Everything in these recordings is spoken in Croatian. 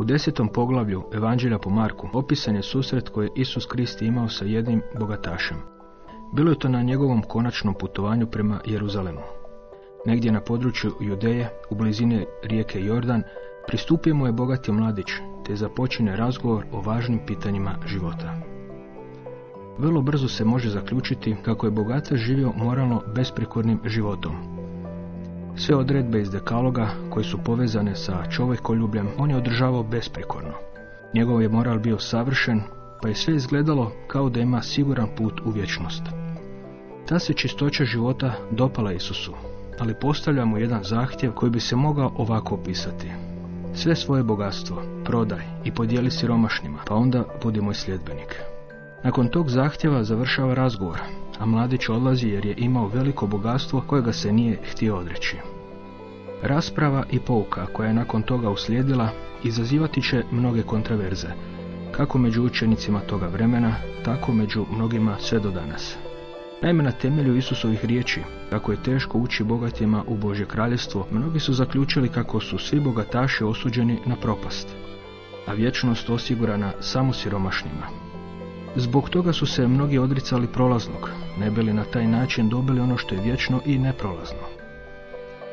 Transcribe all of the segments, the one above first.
U desetom poglavlju Evanđelja po Marku opisan je susret koji je Isus Krist imao sa jednim bogatašem. Bilo je to na njegovom konačnom putovanju prema Jeruzalemu. Negdje na području Judeje, u blizini rijeke Jordan, pristupio mu je bogati mladić, te započine razgovor o važnim pitanjima života. Vrlo brzo se može zaključiti kako je bogata živio moralno besprekornim životom. Sve odredbe iz dekaloga koje su povezane sa čovjekoljubljem on je održavao besprekorno. Njegov je moral bio savršen, pa je sve izgledalo kao da ima siguran put u vječnost. Ta se čistoća života dopala Isusu, ali postavlja mu jedan zahtjev koji bi se mogao ovako opisati. Sve svoje bogatstvo prodaj i podijeli siromašnima, pa onda budi moj sljedbenik. Nakon tog zahtjeva završava razgovor, a mladić odlazi jer je imao veliko bogatstvo kojega se nije htio odreći. Rasprava i pouka koja je nakon toga uslijedila izazivati će mnoge kontraverze, kako među učenicima toga vremena, tako među mnogima sve do danas. Naime, na temelju Isusovih riječi, kako je teško ući bogatima u Božje kraljevstvo, mnogi su zaključili kako su svi bogataši osuđeni na propast, a vječnost osigurana samo siromašnima. Zbog toga su se mnogi odricali prolaznog, ne bili na taj način dobili ono što je vječno i neprolazno.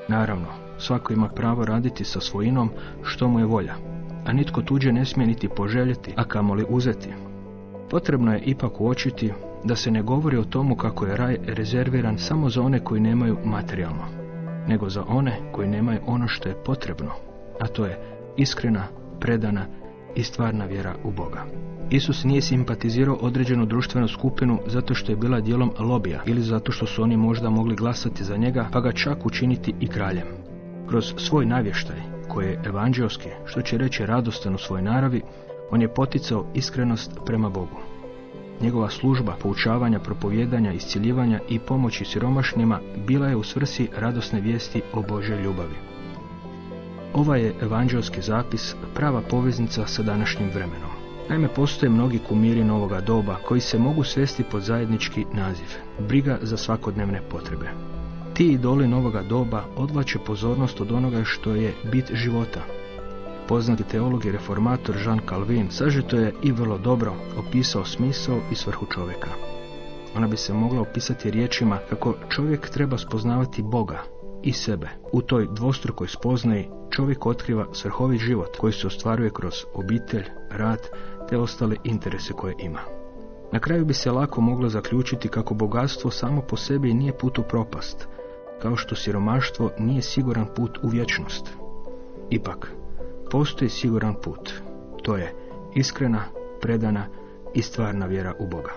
Naravno, svako ima pravo raditi sa svojinom što mu je volja, a nitko tuđe ne smije niti poželjeti, a kamoli uzeti. Potrebno je ipak uočiti da se ne govori o tomu kako je raj rezerviran samo za one koji nemaju materijalno, nego za one koji nemaju ono što je potrebno, a to je iskrena, predana i stvarna vjera u Boga. Isus nije simpatizirao određenu društvenu skupinu zato što je bila dijelom lobija ili zato što su oni možda mogli glasati za njega pa ga čak učiniti i kraljem. Kroz svoj navještaj, koji je evanđelski, što će reći radostan u svojoj naravi, on je poticao iskrenost prema Bogu. Njegova služba poučavanja, propovjedanja, isciljivanja i pomoći siromašnima bila je u svrsi radosne vijesti o Božoj ljubavi. Ovaj je evanđelski zapis prava poveznica sa današnjim vremenom. Naime, postoje mnogi kumiri novoga doba koji se mogu svesti pod zajednički naziv, briga za svakodnevne potrebe. Ti idoli novoga doba odvlače pozornost od onoga što je bit života. Poznati teolog i reformator Jean Calvin sažeto je i vrlo dobro opisao smisao i svrhu čovjeka. Ona bi se mogla opisati riječima kako čovjek treba spoznavati Boga i sebe. U toj dvostrukoj spoznaji čovjek otkriva svrhovit život koji se ostvaruje kroz obitelj, rad te ostale interese koje ima. Na kraju bi se lako moglo zaključiti kako bogatstvo samo po sebi nije put u propast, kao što siromaštvo nije siguran put u vječnost. Ipak, postoji siguran put. To je iskrena, predana i stvarna vjera u Boga.